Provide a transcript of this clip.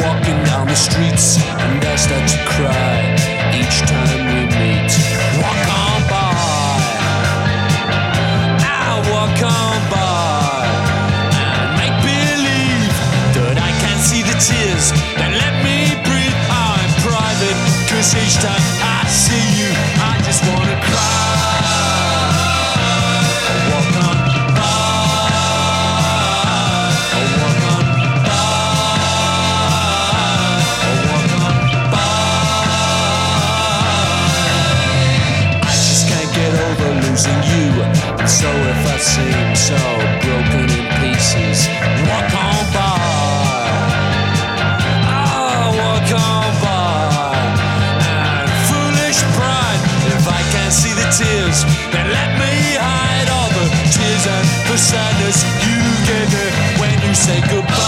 Walking down the streets, and I start say goodbye.